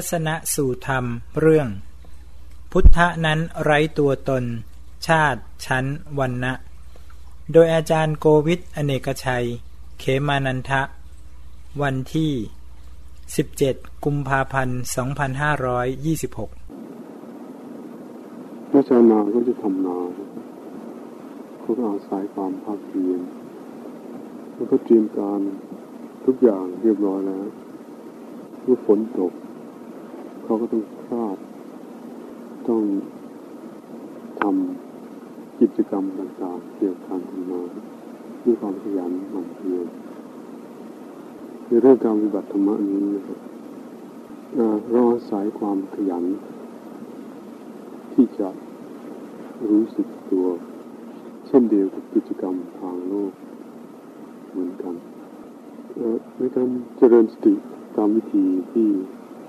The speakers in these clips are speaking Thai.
ทัศนะสู่ธรรมเรื่อง พุทธะนั้นไร้ตัวตน ชาติ ชั้นวันนะโดยอาจารย์โกวิทอเนกชัย เขมานันทะ วันที่ 17 กุมภาพันธ์ 2526เมื่อชาวนาก็จะทำนาเขาก็อาศัยความภาคเพียรแล้วก็เตรียมการทุกอย่างเรียบร้อยแล้วเมื่อฝนตก เขาก็ต้องคาดต้องทำกิจกรรมต่างๆ เกี่ยวกับการทำงานด้วยความขยันหมั่นเพียรในเรื่องการปฏิบัติธรรมนี้นะครับเราอาศัยความขยัน ที่จะรู้สึกตัว เช่นเดียวกับกิจกรรมทางโลกเหมือนกันในการเจริญสติตามวิธีที่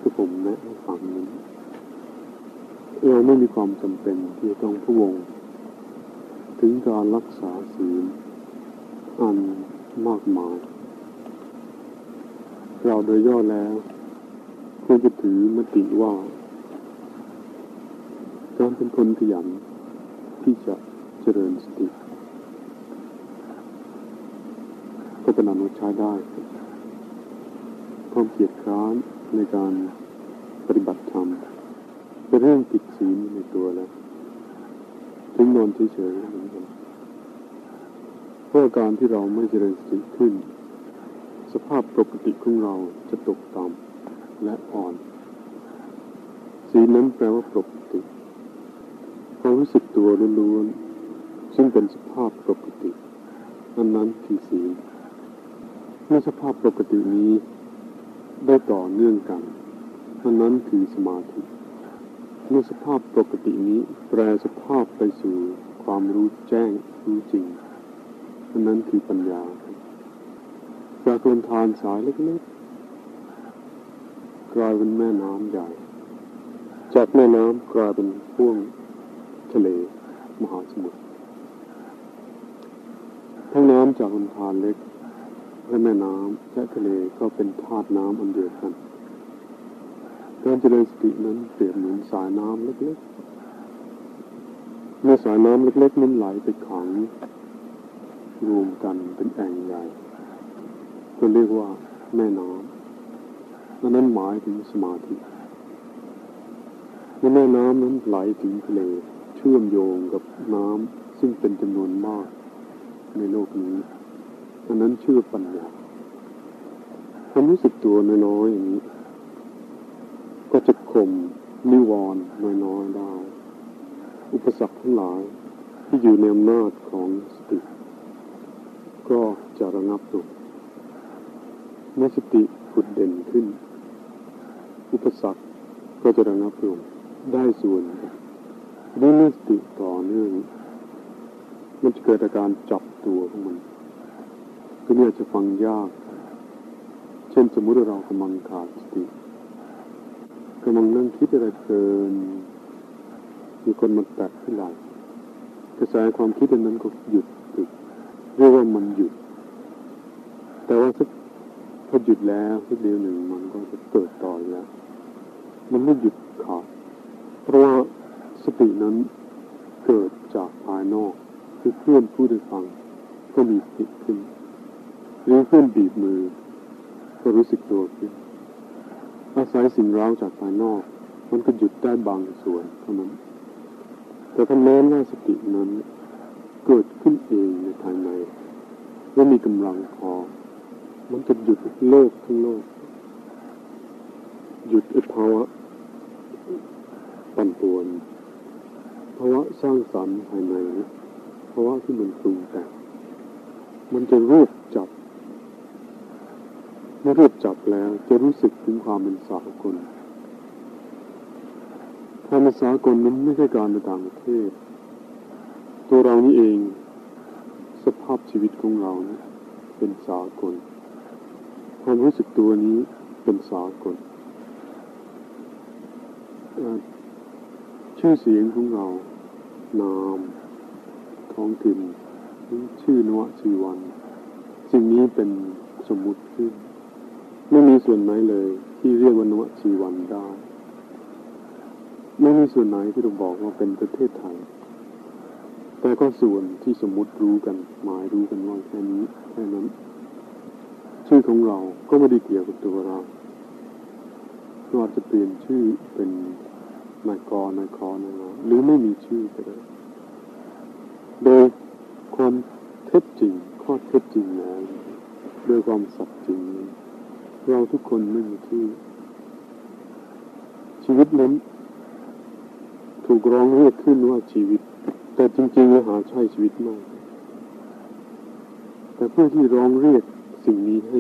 ที่ผมแนะให้ฟังนั้นเราไม่มีความจำเป็นที่จะต้องพะวง ถึงการรักษาศีลอันมากมาย เราโดยย่อแล้วควรจะถือมติว่าการเป็นคนขยันที่จะเจริญสติ ก็เป็นอนุช้ได้ความเกียดคร้าน ในการปฏิบัติธรรมเป็นเรื่องผิดศีลในตัวแล้วถึงนอนเฉยๆเหมือนกันเพราะการที่เราไม่เจริญสติขึ้น สภาพปกติของเราจะตกต่ำและอ่อนศีลนั้นแปลว่าปกติความรู้สึกตัวล้วนๆซึ่งเป็นสภาพปกติอันนั้นคือศีลเมื่อสภาพปกตินี้ ได้ต่อเนื่องกันอันนั้นคือสมาธิเมื่อสภาพปกตินี้แปลสภาพไปสู่ความรู้แจ้งรู้จริงอันนั้นคือปัญญา จากลำธารสายเล็กๆกลายเป็นแม่น้ำใหญ่ จากแม่น้ำกลายเป็นพ่วงทะเลมหาสมุทรทั้งน้ำจากลำธารเล็ก และแม่น้ำและทะเลก็เป็นธาตุน้ำอันเดียวกันการเจริญสตินั้นเปรียบเหมือนสายน้ำเล็กๆเมื่อสายน้ำเล็กๆนั้นไหลไปขังรวมกันเป็นแอ่งใหญ่ก็เรียกว่าแม่น้ำนั้นหมายถึงสมาธิแม่น้ำนั้นไหลถึงทะเลเชื่อมโยงกับน้ำซึ่งเป็นจำนวนมากในโลกนี้ อันนั้นชื่อปัญญาความรู้สึกตัวน้อยๆอย่างนี้ ก็จะข่มนิวรณ์น้อยๆได้อุปสรรคทั้งหลายที่อยู่ในอำนาจของสติ ก็จะระงับลงเมื่อสติผุดเด่นขึ้น อุปสรรคก็จะระงับลงได้ส่วนเมื่อสติต่อเนื่องมันจะเกิดอาการจับตัวของมัน คือเนี่ยจจะฟังยาก เช่นสมมุติเรากำลังขาดสติกำลังนั่งคิดอะไรเพลินมีคนมาแตะที่ไหลกระแสความคิดนนั้นก็หยุดตึกเรียกว่ามันหยุด แต่ว่าสักพอหยุดแล้วสักเดียวหนึ่งมันก็จะเกิดต่อแล้ว มันไม่หยุดขาดเพราะว่าสตินั้นเกิดจากภายนอก คือเพื่อนผู้ได้ฟังก็มีสติขึ้น หรือเพื่อนบีบมือ ก็รู้สึกตัวขึ้นอาศัยสิ่งเร้าจากภายนอก มันก็หยุดได้บางส่วนเท่านั้น แต่ถ้าแม้ว่าสตินั้นเกิดขึ้นเองในภายในและมีกำลังพอ มันจะหยุดโลกทั้งโลก หยุดภาวะปั่นป่วนภาวะสร้างสรรค์ภายในภาวะที่มันปรุงแต่งมันจะรูปจับ เมื่อรวบจับแล้วจะรู้สึกถึงความเป็นสากลความเป็นสากลนั้นไม่ใช่การในต่างประเทศ ตัวเรานี่เอง สภาพชีวิตของเรานะเป็นสากลความรู้สึกตัวนี้เป็นสากลชื่อเสียงของเรา นามท้องถิ่นชื่อนวชีวัน สิ่งนี้เป็นสมมุติขึ้น ไม่มีส่วนไหนเลย ที่เรียกว่านวชีวันได้ไม่มีส่วนไหนที่เราบอกว่าเป็นประเทศไทย แต่ก็ส่วนที่สมมติรู้กัน หมายรู้กันว่าแค่นี้แค่นั้น ชื่อของเราก็ไม่ได้เกี่ยวกับตัวเราเราอาจจะเปลี่ยนชื่อเป็นนายกนายคอนายหรือไม่มีชื่อก็ได้โดยความเท็จจริงข้อเท็จจริงแล้วโดยความสัตย์จริง เราทุกคนไม่มีชื่ชีวิตนั้น ถูกร้องเรียกขึ้นว่าชีวิต แต่จริงๆแล้วหาใช่ชีวิตมากแต่เพื่อที่ร้องเรียกสิ่งนี้ให้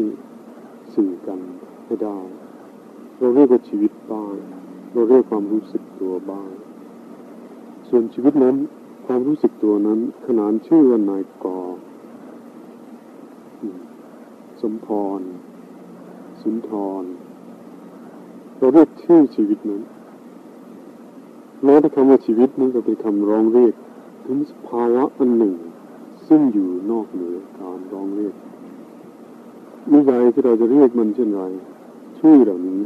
สื่อกันให้ได้ เราเรียกว่าชีวิตบ้างเราเรียกความรู้สึกตัวบ้าง ส่วนชีวิตนั้นความรู้สึกตัวนั้น ขนานชื่อว่านายกอสมพร สุนทร เราเรียกชื่อชีวิตนั้นแม้แต่คำว่าชีวิตนั้นก็เป็นคำร้องเรียกถึงสภาวะอันหนึ่ง ซึ่งอยู่นอกเหนือการร้องเรียกนิยายที่เราจะเรียกมันเช่นไรชื่อเหล่านี้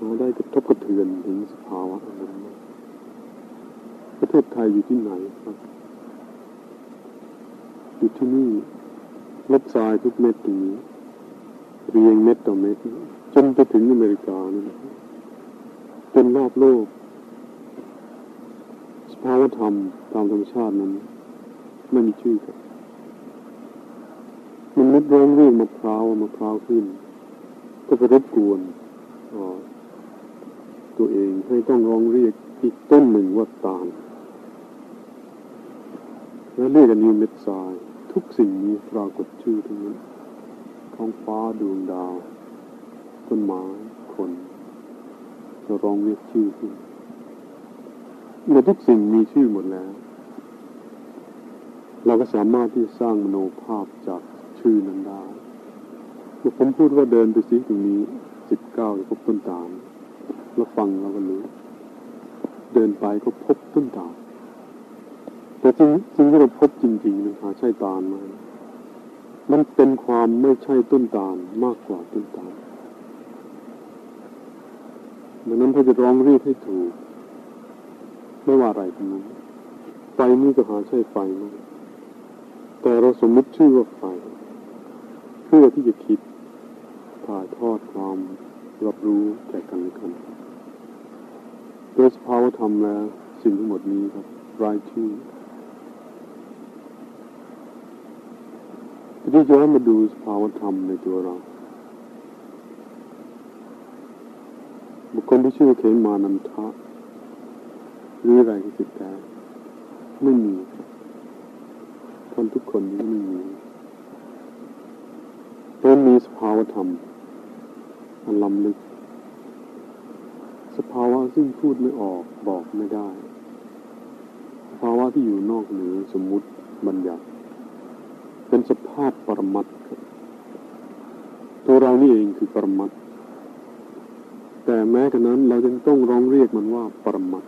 มาได้กระทบกระเทือนถึงสภาวะอันนั้นประเทศไทยอยู่ที่ไหนครับอยู่ที่นี่ลบทรายทุกเม็ดตรงนี้ เรียงเม็ดต่อเม็ดจนไปถึงอเมริกานี่นะจนรอบโลก สภาวธรรมตามธรรมชาตินั้น ไม่มีชื่อครับมันนึกร้องเรียกมะพร้าวมะพร้าวขึ้น ก็ไปรบกวนตัวเองให้ต้องร้องเรียกอีกต้นหนึ่งว่าตาลและเรียกกันนี้เม็ดทราย ทุกสิ่งนี้ปรากฏชื่อทั้งนั้น ท้องฟ้าดวงดาวต้นไม้คนจะร้องเรียกชื่อขึ้นเมื่อทุกสิ่งมีชื่อหมดแล้ว เราก็สามารถที่สร้างมโนภาพจากชื่อนั้นได้เมื่อผมพูดว่าเดินไปซิตรงนี้สิบเก้าจะพบต้นตาลแล้วฟังเราก็รู้ เดินไปก็พบต้นตาลแต่จริงจริงที่เราพบจริงๆนะหาใช่ตาลไหม มันเป็นความไม่ใช่ต้นตาลมากกว่าต้นตาลดังนั้นถ้าจะร้องเรียกให้ถูก ไม่ว่าอะไรทั้งนั้นไฟนี้ก็หาใช่ไฟไหมแต่เราสมมติชื่อว่าไฟ เพื่อที่จะคิดถ่ายทอดความรับรู้แก่กันและกันโดยสภาวธรรมแล้วสิ่งทั้งหมดนี้ครับรายชื่อ ที่จะมาดูสภาวธรรมในตัวเราบุคคลที่ชื่อเขมานันทะหรืออะไรที่สุดแต่ไม่มีคนทุกคนนี้ไม่มีเป็นมีสภาวธรรมอันล้ำลึก สภาวะซึ่งพูดไม่ออกบอกไม่ได้ สภาวะที่อยู่นอกเหนือสมมุติบัญญัติ เป็นสภาพปรมัตตัวเรานี่เองคือปรมัตแต่แม้กระนั้นเรายังต้องร้องเรียกมันว่าปรมัต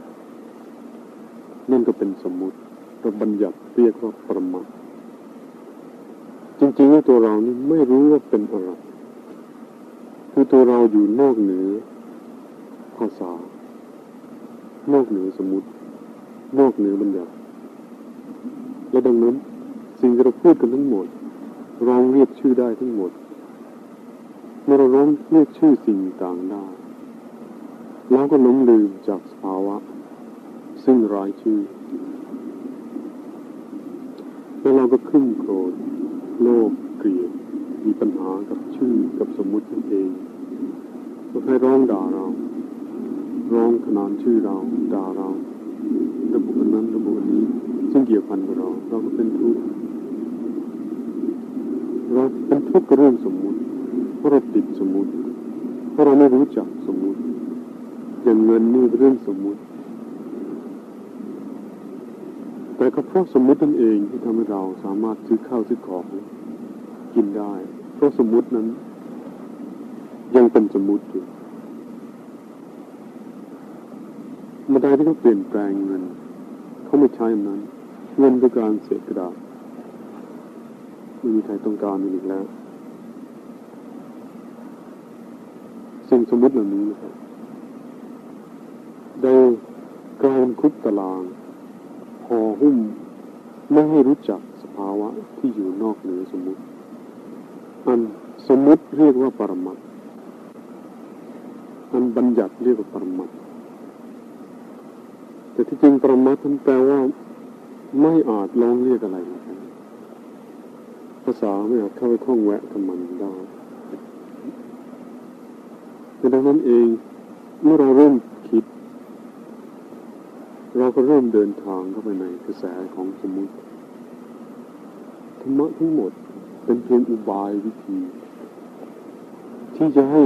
นั่นก็เป็นสมมุติเราบัญญัติเรียกว่าปรมัตจริงๆแล้วตัวเรานี่ไม่รู้ว่าเป็นอะไรคือตัวเราอยู่นอกเหนือภาษานอกเหนือสมมติ นอกเหนือบัญญัติและดังนั้น สิ่งที่เราพูดกันทั้งหมดร้องเรียกชื่อได้ทั้งหมด เมื่อเราร้องเรียกชื่อสิ่งต่างได้เราก็ล้มลืมจากสภาวะ ซึ่งร้ายชื่อ แล้วเราก็ขึ้นโกรธโลภเกลียดมีปัญหากับชื่อกับสมมุตินั่นเองก็ให้ร้องด่าเรา ร้องขนานชื่อเราด่าเราระบุอันนั้นระบุอันนี้ซึ่งเกี่ยวพันกับเรา เราก็เป็นทุกข์ เราเป็นทุกข์กับเรื่องสมมุติเพราะเราติดสมมุติเพราะเราไม่รู้จักสมมุติอย่างเงินนี่เรื่องสมมุติ แต่ก็เพราะสมมุตินั่นเองที่ทำให้เราสามารถซื้อข้าวซื้อของกินได้ เพราะสมมุตินั้น ยังเป็นสมมุติอยู่เมื่อใดที่เขาเปลี่ยนแปลงเงินเขาไม่ใช้นั้นเงินคือการเสียกระดาษ ไม่มีใครต้องการอีกแล้ว สิ่งสมมติเหล่านี้นะครับได้กลายเป็นคุกตารางพอหุ้มไม่ให้รู้จักสภาวะที่อยู่นอกเหนือสมมติ อันสมมติเรียกว่าปรมัตอันบัญญัติเรียกว่าปรมัตแต่ที่จริงปรมัตท่านแปลว่า ไม่อาจลองเรียกอะไรนะครับ ภาษาไม่อาจเข้าไปคล้องแวะกับมันได้ดังนั้นเองเมื่อเราเริ่มคิด เราก็เริ่มเดินทางเข้าไปในกระแสของสมมติธรรมะทั้งหมดเป็นเพียงอุบายวิธี ที่จะให้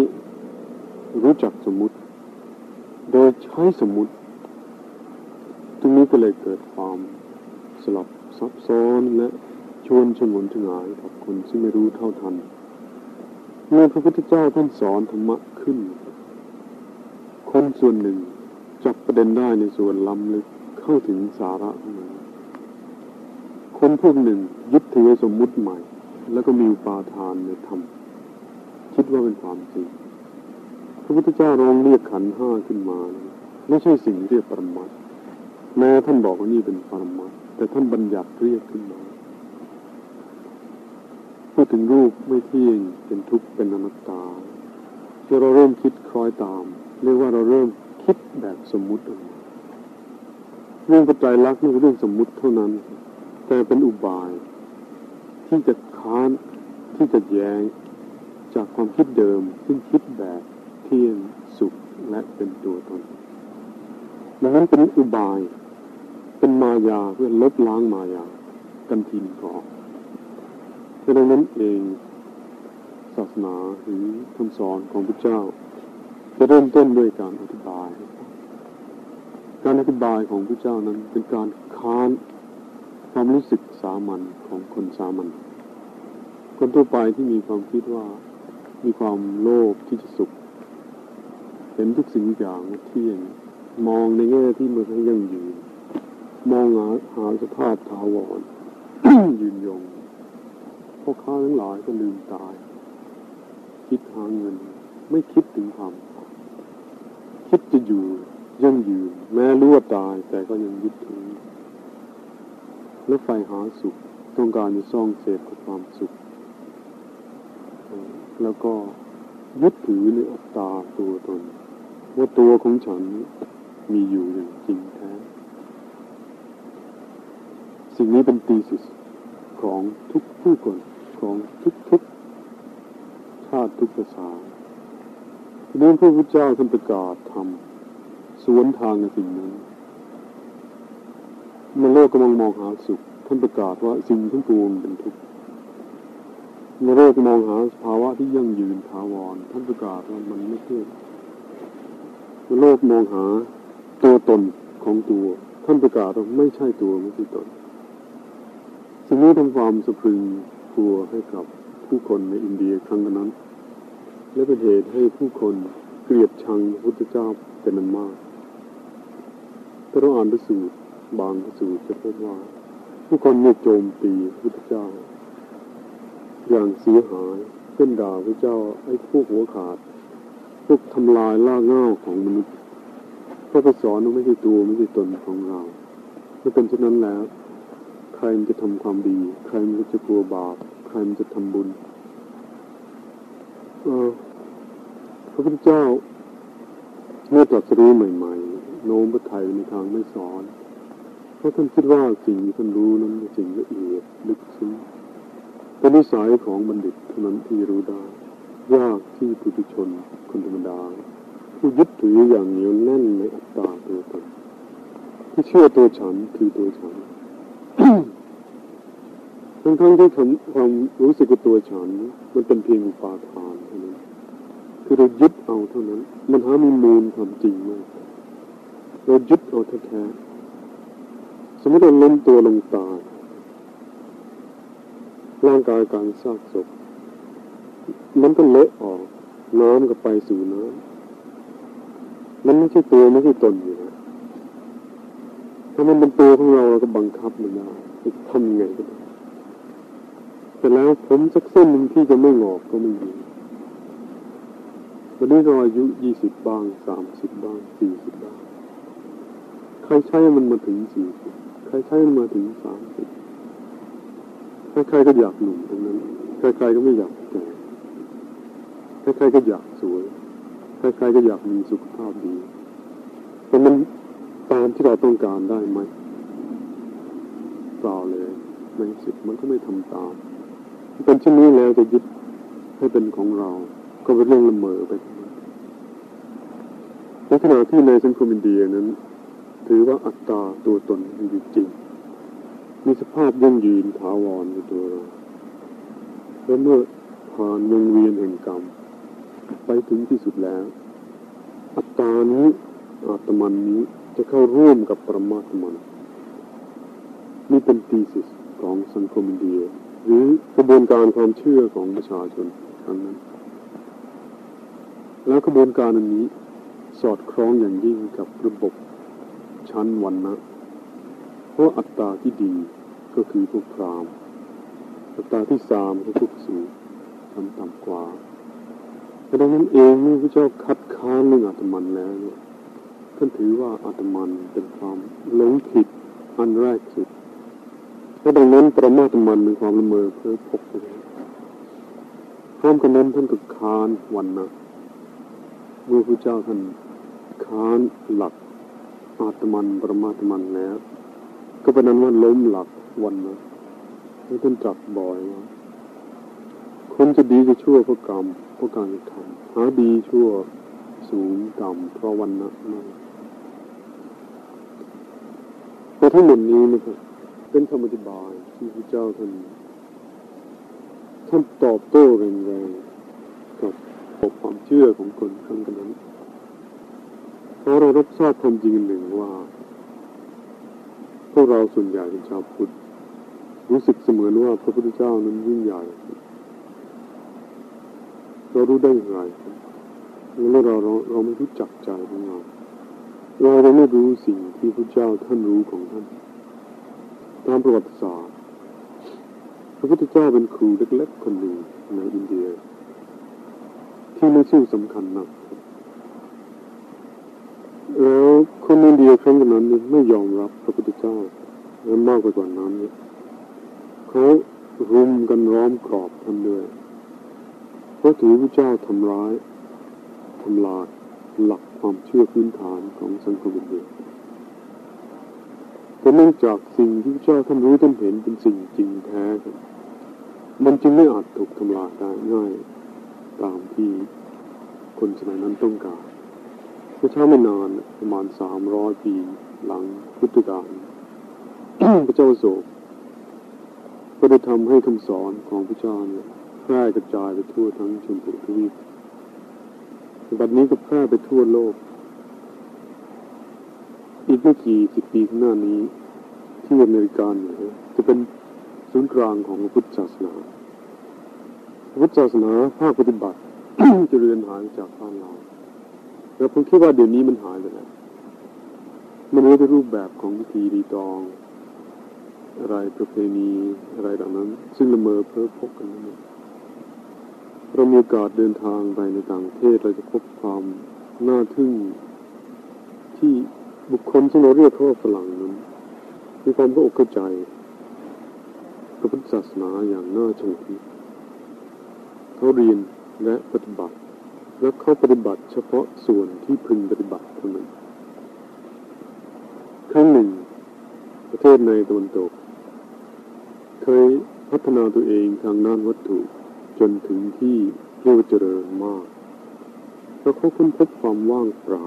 รู้จักสมมติ โดยใช้สมมติ ตรงนี้ก็เลยเกิดความสลับซับซ้อนและ ชวนชงนชงายกับคนที่ไม่รู้เท่าทัน เมื่อพระพุทธเจ้าท่านสอนธรรมะขึ้น คนส่วนหนึ่งจับประเด็นได้ในส่วนล้ำลึกเข้าถึงสาระมันคนพวกหนึ่งยึดถือสมมุติใหม่ แล้วก็มีปาทานในธรรมคิดว่าเป็นความจริงพระพุทธเจ้าลองเรียกขันห้าขึ้นมานะไม่ใช่สิ่งเรียกปรมัตแม้ท่านบอกว่านี่เป็นปรมัตแต่ท่านบัญญัติเรียกขึ้นมา พูดถึงรูปไม่เที่ยงเป็นทุกข์เป็นอนัตตาที่เราเริ่มคิดคล้อยตาม เรียกว่าเราเริ่มคิดแบบสมมุติออกมาเรื่องปัจจัยลักนี่เป็นเรื่องสมมุติเท่านั้น แต่เป็นอุบาย ที่จะค้านที่จะแย้งจากความคิดเดิมซึ่งคิดแบบเที่ยงสุขและเป็นตัวตนดังนั้นเป็นอุบาย เป็นมายาเพื่อลบล้างมายากันทินก่อ ดังนั้นเองศาสนาหรือคำสอนของพระเจ้า จะเริ่มต้นด้วยการอธิบาย การอธิบายของพระเจ้านั้นเป็นการค้านความรู้สึกสามัญของคนสามัญคนทั่วไปที่มีความคิดว่ามีความโลภที่จะสุขเห็นทุกสิ่งอย่างเที่ยงมองในแง่ที่มันยังยืน มองหาหาสภาพถาวรยืนยง พ่อค้าทั้งหลายก็ลืมตาย คิดหาเงิน ไม่คิดถึงความคิดจะอยู่ยังยืนแม้รู้ว่าตายแต่ก็ยังยึดถือและไฟหาสุขต้องการจะซ่องเสพกับความสุข แล้วก็ยึดถือในอัตตาตัวตน ว่าตัวของฉันมีอยู่อย่างจริงแท้ สิ่งนี้เป็นตีสิสของทุกผู้คน ของทุกๆชาติทุกภาษาทีนี้พระพุทธเจ้าท่านประกาศทำสวนทางในสิ่งนั้นเมื่อโลกกำลังมองหาสุข ท่านประกาศว่าสิ่งทั้งปวงเป็นทุกข์เมื่อโลกมองหาภาวะที่ยั่งยืนถาวร ท่านประกาศว่ามันไม่เที่ยงเมื่อโลกมองหาตัวตนของตัว ท่านประกาศว่าไม่ใช่ตัวไม่ใช่ตนสิ่งนี้ทำความสะพรึง กลัวให้กับผู้คนในอินเดียครั้งนั้น และเป็นเหตุให้ผู้คนเกลียดชังพระพุทธเจ้าเป็นนันมากถ้าเราอ่านพระสูตรบางพระสูตรจะพบว่า ผู้คนเนี่ยโจมตีพระพุทธเจ้า อย่างเสียหายเส้นด่าพระเจ้าไอ้พวกหัวขาด พวกทำลายล่าเง่าของมนุษย์พระไปสอนว่าไม่ใช่ตัวไม่ใช่ตนของเราเมื่อเป็นเช่นนั้นแล้ว ใครมันจะทำความดี ใครมันจะกลัวบาป ใครมันจะทำบุญ เออพระพุทธเจ้าเมื่อตรัสรู้ใหม่ ๆ โน้มพระไทยในทางไม่สอน เพราะท่านคิดว่าสิ่งที่ท่านรู้นั้นเป็นสิ่งละเอียดลึกซึ้งเป็นนิสัยของบัณฑิตเท่านั้นที่รู้ได้ยากที่ปุถุชนคนธรรมดา ผู้ยึดถืออย่างเหนียวแน่นในอัตตาตัวตนที่เชื่อตัวฉันคือตัวฉัน ทั้งทั้งที่ความรู้สึกตัวฉัน มันเป็นเพียงปาทานเท่านั้นคือเรายึดเอาเท่านั้น มันหามีมูลความจริงมากเรายึดเอาแท้ๆสมมติเราล้มตัวลงตายร่างกายการซากศพมันก็เละออกน้ำก็ไปสู่น้ำมันไม่ใช่ตัวไม่ใช่ตนอยู่นะถ้ามันเป็นตัวของเราเราก็บังคับมันได้ทำไงก็ได้ แต่แล้วผมสักเส้นหนึ่งที่จะไม่งอกก็ไม่มีวันนี้เราอายุยี่สิบบ้างสามสิบบ้างสี่สิบบ้าง ใครใช้มันมาถึงสี่สิบใครใช้มันมาถึงสามสิบใครๆก็อยากหนุ่มตรงนั้นใครๆก็ไม่อยากแก่ใครๆก็อยากสวยใครๆก็อยากมีสุขภาพดีแต่มันตามที่เราต้องการได้ไหมเปล่าเลยในสิทมันก็ไม่ทำตาม เป็นเช่นนี้แล้วจะยึดให้เป็นของเรา ก็เป็นเรื่องละเมอไปในขณะที่ในสังคมอินเดียนั้น ถือว่าอัตตาตัวตนมีจริง มีสภาพยั่งยืนถาวรในตัวเราและเมื่อผ่านวงเวียนแห่งกรรม ไปถึงที่สุดแล้ว อัตตานี้อาตมันนี้จะเข้าร่วมกับปรมาตมันนี่เป็นตีสิสของสังคมอินเดีย หรือกระบวนการความเชื่อของประชาชนครั้งนั้น แล้วกระบวนการอันนี้สอดคล้องอย่างยิ่งกับระบบชั้นวันนะเพราะอัตตาที่ดีก็คือพวกพรามอัตตาที่สามก็พวกสูงชั้นต่ำกว่าดังนั้นเองเมื่อพระเจ้าคัดค้านเรื่องอัตมันแล้วเนี่ยท่านถือว่าอัตมันเป็นความหลงผิดอันแรกสุด เพราะดังนั้นประมาทมันเป็นความละเมอเพ้อพกเลยพร้อมกันนั้นท่านก็ค้านวันนะเมื่อพระเจ้าท่านค้านหลักอาตมันประมาทมันแล้ว ก็เป็นนั้นว่าล้มหลักวันนะที่ท่านจับบ่อยว่าคนจะดีจะชั่วเพราะกรรมเพราะการกระทำหาดีชั่วสูงต่ำเพราะวันนะนั่นแต่ทั้งหมดนี้นะครับ เป็นคำอธิบายที่พระเจ้าท่านท่านตอบโต้แรงๆกับความเชื่อของคนครั้งนั้นเพราะเรารับทราบความจริงหนึ่งว่า พวกเราส่วนใหญ่เป็นชาวพุทธรู้สึกเสมือนว่าพระพุทธเจ้านั้นยิ่งใหญ่ เรารู้ได้อย่างไรเมื่อเราเราเราไม่รู้จักใจของเราเราไม่รู้สิ่งที่พระเจ้าท่านรู้ของท่านามประวัติศาสตร์พระพุทธเจ้าเป็นครูเล็กๆคนหนึ่งในอินเดีย ที่ไม่ชื่อสำคัญนักแล้วคนอินเดียครั้งนั้นไม่ยอมรับพระพุทธเจ้าและมากกว่านั้นเขารุมกันร้อมกรอบท่านด้วยเพราะถือพระเจ้าทำร้ายทำลายหลักความเชื่อพื้นฐานของสังคมอินเดีย แต่เนื่องจากสิ่งที่เจ้าท่านรู้ท่านเห็นเป็นสิ่งจริงแท้มันจึงไม่อาจถูกทำลายได้ง่ายตามที่คนสมัยนั้นต้องการพระเจ้าไม่นานประมาณสามร้อยปีหลังพุทธกาลพระเจ้าโศกก็ได้ทำให้คำสอนของพระเจ้าเนี่ยแพร่กระจายไปทั่วทั้งชมพูทวีปบัดนี้ก็แพร่ไปทั่วโลก อีกไม่กี่สิบปีข้างหน้านี้ ที่อเมริกาเนี่ยจะเป็นศูนย์กลางของพุทธศาสนาพุทธศาสนาภาคปฏิบัติจะเรียนหายจากบ้านเราแล้วผมคิดว่าเดี๋ยวนี้มันหายไปแล้วมันไม่ได้รูปแบบของพิธีรีตอง อะไรประเพณีอะไรเหล่านั้น ซึ่งละเมอเพ้อพกกันนั่นเรามีโอกาสเดินทางไปในต่างประเทศเราจะพบความน่าทึ่งที่ บุคคลที่เราเรียกเขาว่าฝรั่งนั้นมีความเข้อกเข้าใจพระพุทธศาสนาอย่างน่าชมเขาเรียนและปฏิบัติ และเขาปฏิบัติเฉพาะส่วนที่พึงปฏิบัติเท่านั้นครั้งหนึ่ง ประเทศในตะวันตก เคยพัฒนาตัวเองทางด้านวัตถุจนถึงที่เรียกว่าเจริญมาก แล้วเขาค้นพบความว่างเปล่า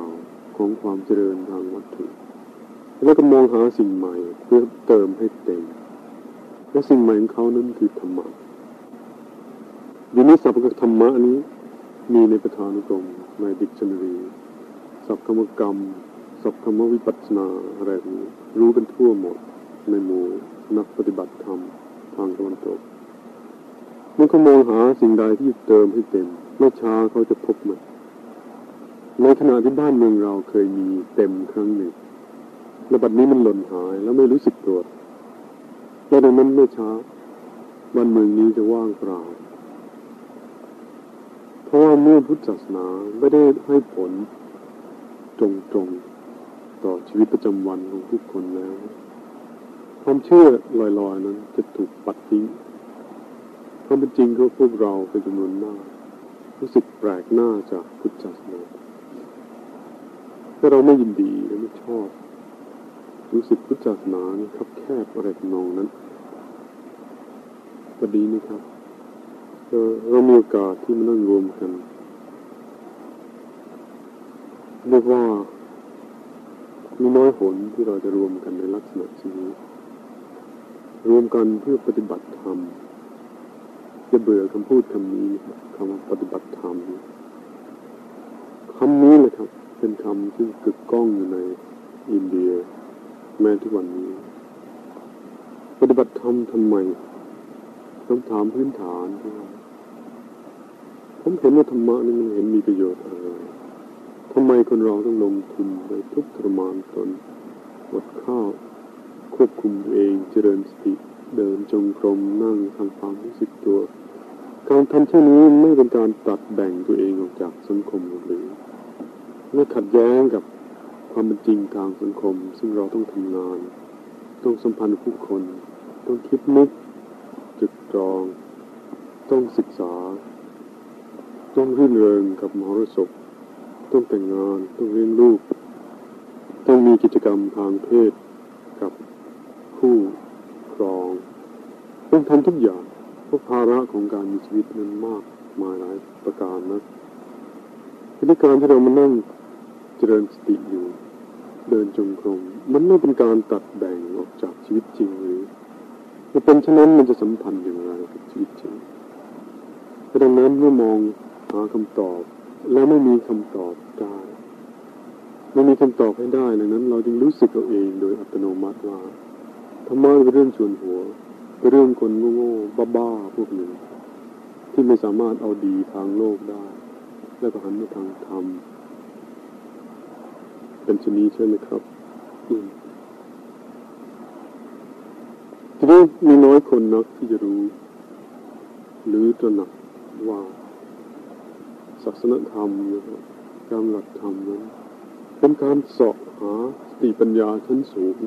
ของความเจริญทางวัตถุ แล้วก็มองหาสิ่งใหม่เพื่อเติมให้เต็ม และสิ่งใหม่ของเขานั้นคือธรรมะดีนี้สัพพธรรมะนี้ มีในประธานุกรมในดิกชันนารีสัพพมกรรมสัพพมวิปัสสนาอะไรนี้รู้กันทั่วหมดในหมู่นักปฏิบัติธรรมทางตะวันตกเมื่อเขามองหาสิ่งใดที่เติมให้เต็มไม่ช้าเขาจะพบมัน ในขณะที่บ้านเมืองเราเคยมีเต็มครั้งหนึ่งและบัดนี้มันหล่นหายแล้วไม่รู้สึกตัวและดังนั้นไม่ช้าบ้านเมืองนี้จะว่างเปล่า เพราะว่าเมื่อพุทธศาสนาไม่ได้ให้ผลตรงๆ ต่อชีวิตประจำวันของทุกคนแล้ว ความเชื่อลอยๆนั้นจะถูกปัดทิ้งความเป็นจริงก็พวกเราเป็นจำนวนมาก รู้สึกแปลกหน้าจากพุทธศาสนา ถ้าเราไม่ยินดีและไม่ชอบ รู้สึกพุทธศาสนานี่ครับแคบอะไรทำนองนั้นประดีนี่ครับเรามีโอกาสที่มานั่งรวมกันเรียกว่ามีน้อยหนที่เราจะรวมกันในลักษณะชนี้รวมกันเพื่อปฏิบัติธรรมจะเบื่อคำพูดคำนี้คำว่าปฏิบัติธรรมคำนี้เลยครับ เป็นคำที่กึกก้องอยู่ในอินเดีย แม้ทุกวันนี้ ปฏิบัติธรรมทำไมคำถามพื้นฐานที่ว่าผมเห็นว่าธรรมะนี่มันเห็นมีประโยชน์อะไรทำไมคนเราต้องลงทุนไปทุกทรมานตนอดข้าวควบคุมตัวเองเจริญสติเดินจงกรมนั่งทำความรู้สึกตัว การทำเช่นนี้ไม่เป็นการตัดแบ่งตัวเองออกจากสังคมหรือ ไม่ขัดแย้งกับความเป็นจริงทางสังคม ซึ่งเราต้องทำงาน ต้องสัมพันธ์ผู้คน ต้องคิดนึกจุดจอง ต้องศึกษา ต้องรื่นเริงกับมหรสพต้องแต่งงาน ต้องเลี้ยงลูก ต้องมีกิจกรรมทางเพศกับคู่ครอง ต้องทำทุกอย่างเพราะภาระของการมีชีวิตนั้นมากมายหลายประการนะพิธีการที่เรามานั่ง จริญสติอยู่ เดินจงกรมมันไม่เป็นการตัดแบ่งออกจากชีวิตจริงหรือถ้าเป็นเช่นนั้นมันจะสัมพันธ์อย่างไรกับชีวิตจริงดังนั้นเมื่อมองหาคำตอบ แล้วไม่มีคำตอบได้ไม่มีคำตอบให้ได้ดังนั้น เราจึงรู้สึกเราเองโดยอัตโนมัติว่าธรรมะเป็นเรื่องชวนหัวเป็นเรื่องคนโง่ๆบ้าๆพวกหนึ่งที่ไม่สามารถเอาดีทางโลกได้ แล้วก็หันมาทางธรรม เป็นชนีใช่ไหมครับทีนี้มีน้อยคนนักที่จะรู้ หรือตระหนักว่าศาสนธรรมนะครับการหลักธรรมนั้นเป็นการเสาะหาสติปัญญาชั้นสูง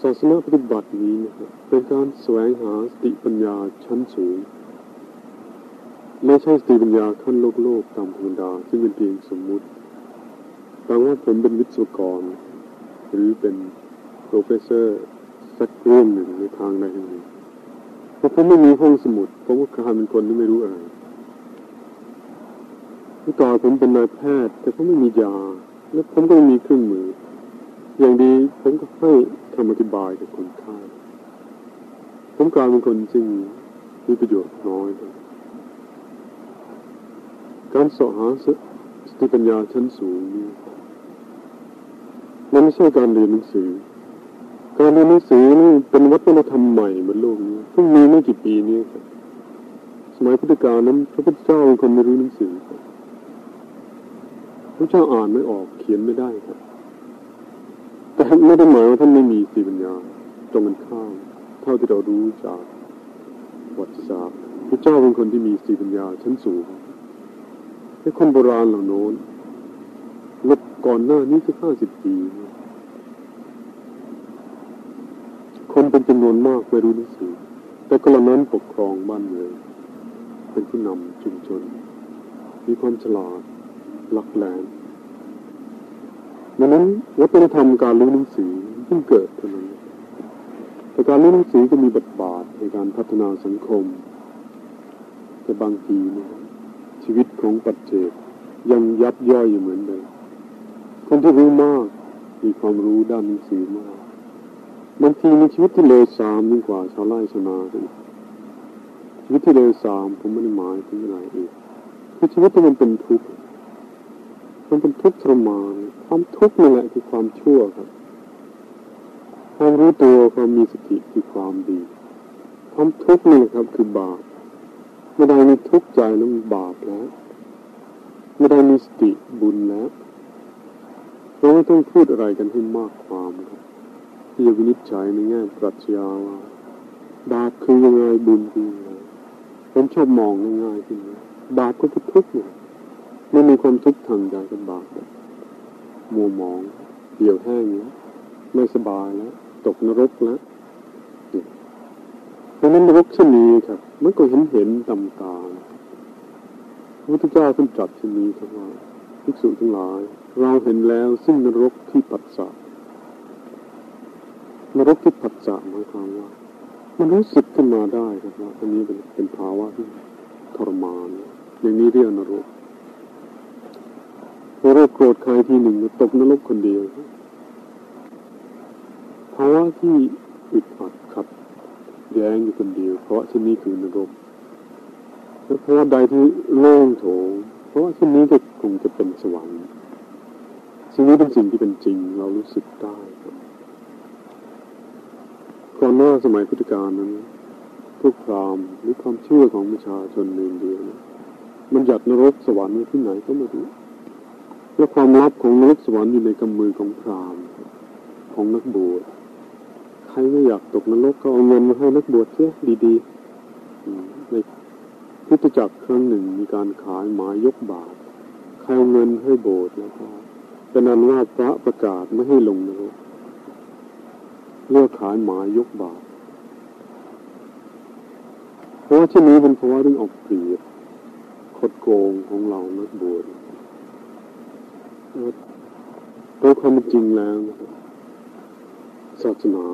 ศาสนาปฏิบัตินี้นะครับเป็นการแสวงหาสติปัญญาชั้นสูง ไม่ใช่สติปัญญาขั้นโลกโลกตามธรรมดาซึ่งเป็นเพียงสมมุติแต่ว่าผมเป็นวิศวกร หรือเป็น professor สักเรื่องหนึ่งในทางใดทางหนึ่งเพราะผมไม่มีห้องสมุดผมก็กลายเป็นคนที่ไม่รู้อะไรเมื่อก่อนผมเป็นนายแพทย์ แต่ผมไม่มียา และผมก็ไม่มีเครื่องมือ อย่างดีผมก็ให้คำอธิบายกับคนไข้ผมกลายเป็นคนซึ่งมีประโยชน์น้อย การสอหาสติปัญญาชั้นสูงนี่มันไม่ใช่การเรียนหนังสือ การเรียนหนังสือนี่เป็นวัฒนธรรมใหม่บนโลกนี้เพิ่งมีไม่กี่ปีนี้ครับสมัยพุทธกาลนั้นพระพุทธเจ้าเป็นคนไม่รู้หนังสือครับพระเจ้าอ่านไม่ออกเขียนไม่ได้ครับ แต่ไม่ได้หมายว่าท่านไม่มีสีปัญญาตรงกันข้ามเท่าที่เรารู้จากวัติศาสตร์พระเจ้าเป็นคนที่มีสีปัญญาชั้นสูง ให้คนโบราณเหล่าน้นลบก่อนหน้านี้สักห้าสิบปี คนเป็นจำนวนมากไม่รู้หนังสือแต่ก็เหล่านั้นปกครองบ้านเมืองเป็นผู้นำชุมชน มีความฉลาดหลักแหลมดังนั้นวัฒนธรรมการรู้หนังสือเพิ่งเกิดเท่านั้นแต่การรู้หนังสือก็มีบทบาทในการพัฒนาสังคม แต่บางทีนะ ชีวิตของปัจเจกยังยับย่อยอยู่เหมือนเดิมคนที่รู้มากมีความรู้ด้านหนังสือมากบางทีมีชีวิตที่เลวทรามยิ่งกว่าชาวไร่ชาวนาอีกชีวิตที่เลวทรามผมไม่ได้หมายถึงอะไรเองคือชีวิตที่มันเป็นทุกข์มันเป็นทุกข์ทรมานความทุกข์นั่นแหละคือความชั่วครับ ความรู้ตัวความมีสติคือความดี ความทุกข์นี่แหละครับคือบาป เมื่อใดมีทุกข์ใจนั้นบาปแล้วเมื่อใดมีสติบุญแล้วเราไม่ต้องพูดอะไรกันให้มากความครับที่จะวินิจฉัยในแง่ปรัชญาว่าบาปคือยังไงบุญคือยังไงผมชอบมองง่ายๆขึ้นบาปก็คือทุกข์เนี่ยไม่มีความทุกข์ทางใจกับบาปมัวมองเหี่ยวแห้งแล้วไม่สบายแล้วตกนรกแล้ว เพราะนั้นนรกเช่นนี้ครับมันก็เห็นเห็นตำตาพระพุทธเจ้าท่านตรัสเช่นนี้ครับว่าภิกษุทั้งหลาย เราเห็นแล้วซึ่งนรกที่ปัสสะนรกที่ปัสสะหมายความว่า มันรู้สึกขึ้นมาได้ครับว่าอันนี้เป็นเป็นภาวะที่ทรมานอย่างนี้เรียกนรกพอเราโกรธใครทีหนึ่งตกนรกคนเดียวภาวะที่อึดอัด แย้งอยู่คนเดียว เพราะที่นี้คือนรกและเพราะว่าใดที่โล่งโถงเพราะว่าที่นี้ก็คงจะเป็นสวรรค์สิ่งนี้เป็นสิ่งที่เป็นจริงเรารู้สึกได้ครับก่อนหน้าสมัยพุทธกาลนั้น พวกพราหมณ์หรือความเชื่อของประชาชนเดียวมันหยัดนรกสวรรค์ที่ไหนก็ไม่รู้และความลับของนรกสวรรค์อยู่ในกำมือของพราหมณ์ของนักบวช ใครไม่อยากตกนรกก็เอาเงินมาให้นักบวชเสียดีๆในพุทธจักรครั้งหนึ่งมีการขายหมายยกบาทใครเอาเงินให้โบสถ์แล้วก็เป็นนั้นว่าพระประกาศไม่ให้ลงนรกเลือกขายหมายยกบาทเพราะว่าที่นี้เป็นเพราะว่าเรื่องออกเปรียบคดโกงของเรานักบวชโดยความจริงแล้วนะครับ ศาสนา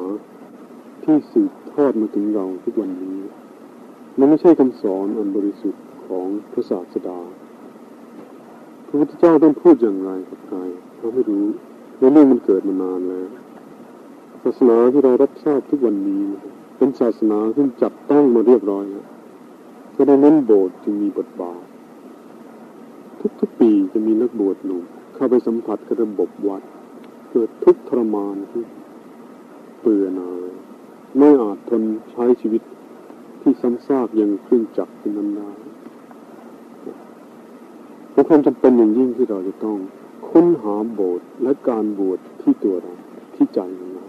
ที่สืบทอดมาถึงเราทุกวันนี้ มันไม่ใช่คำสอนอันบริสุทธิ์ของพระศาสดา พระพุทธเจ้าต้องพูดอย่างไรกับใครเราไม่รู้ในเรื่องมันเกิดมานานแล้วศาสนาที่เรารับทราบทุกวันนี้ เป็นศาสนาที่จัดตั้งมาเรียบร้อยแล้วเพราะนั้นโบสถ์จึงมีบทบาท ทุกๆปีจะมีนักบวชหนุ่มเข้าไปสัมผัสกับระบบวัด เกิดทุกทรมานที่ เปื่อนาย ไม่อาจทนใช้ชีวิตที่ซ้ำซากอย่างเครื่องจักรที่นั้นได้เป็นความจำเป็นอย่างยิ่งที่เราจะต้อง ค้นหาโบสถ์และการบวชที่ตัวเราที่ใจของเรา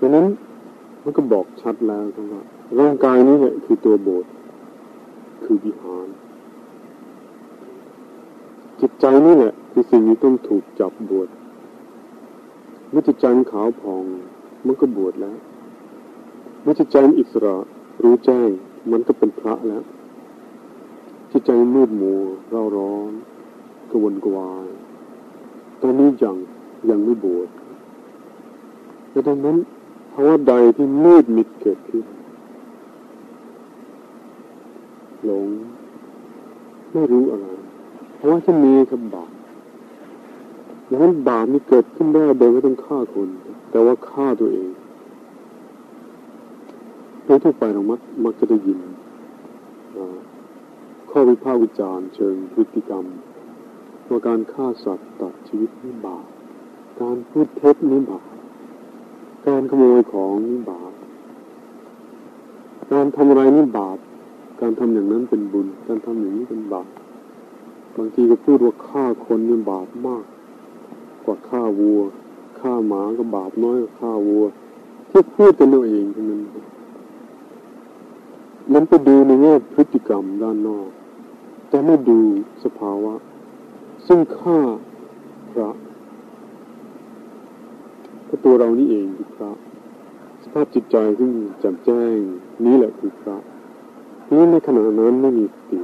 ดังนั้นมันก็บอกชัดแล้วครับว่าร่างกายนี้แหละคือตัวโบสถ์คือวิหารจิตใจนี่แหละคือสิ่งที่ต้องถูกจับบวช มื่อจิตใจขาวผ่องมันก็บวชแล้วเมื่อจิตใจอิสระรู้แจ้งมันก็เป็นพระแล้วจิตใจมืดมัวเร่าร้อนกวนกวาย ตอนนี้ยังยังไม่บวชดังนั้นภาวะใดที่มืดมิดเกิดขึ้นหลงไม่รู้อะไรเพราว่าที่มีคับบาป ดังนั้นบาปนี่เกิดขึ้นได้โดยไม่ต้องฆ่าคน แต่ว่าฆ่าตัวเองโดยทั่วไปเรามักมักจะได้ยินข้อวิพากษ์วิจารณ์เชิงพฤติกรรมว่าการฆ่าสัตว์ตัดชีวิตนี่บาปการพูดเท็จนี่บาปการขโมยของนี่บาปการทำอะไรนี่บาปการทำอย่างนั้นเป็นบุญ การทำอย่างนี้เป็นบาปบางทีก็พูดว่าฆ่าคนนี่บาปมาก ว่าฆ่าวัวฆ่าหมาก็บาปน้อยกว่าฆ่าวัวที่พูดกันเอาเองทั้งนั้นมันไปดูในแง่พฤติกรรมด้านนอก แต่ไม่ดูสภาวะ ซึ่งฆ่าพระก็ตัวเรานี่เองคือพระ สภาพจิตใจซึ่งแจ่มแจ้ง นี้แหละคือพระนี้ในขณะนั้นไม่มีสติ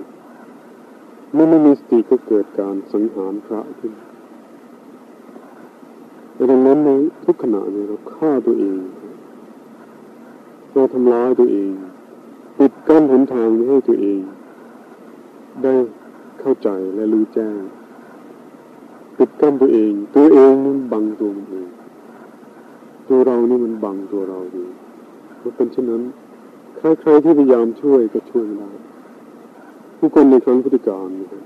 เมื่อไม่มีสติก็เกิดการสังหารพระขึ้น ดังนั้นในทุกขณะเนี่ยเราฆ่าตัวเองเราทำร้ายตัวเองปิดกั้นหนทางไม่ให้ตัวเอง ได้เข้าใจและรู้แจ้งปิดกั้นตัวเอง ตัวเองมันบังตัวมันเองตัวเรานี่มันบังตัวเราอยู่เพราะเป็นเช่นนั้นใครๆที่พยายามช่วยก็ช่วยไม่ได้ผู้คนในครั้งพุทธกาลนะครับ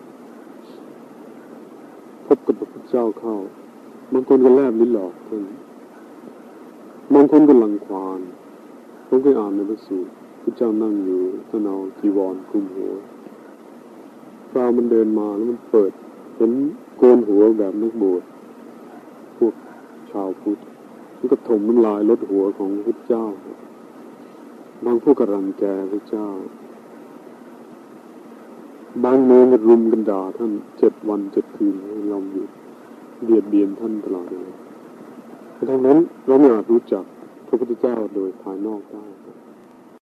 พบกับพระพุทธเจ้าเข้า บางคนก็แลบลิ้นหลอกท่านบางคนก็หลังควานผมเคยอ่านในพระสูตรพระเจ้านั่งอยู่ท่านเอาจีวรคลุมหัวพรามันเดินมาแล้วมันเปิดเห็นโกนหัวแบบนักบวชพวกชาวพุทธมันก็ถมน้ำลายลดหัวของพระเจ้า บางพวกกำลังแกพระเจ้า บางเมืองรุมกันด่าท่านเจ็ดวันเจ็ดคืนให้เราอยู่ เบียดเบียนท่านตลอดเลยดังนั้นเราไม่อาจรู้จักพระพุทธเจ้าโดยภายนอกได้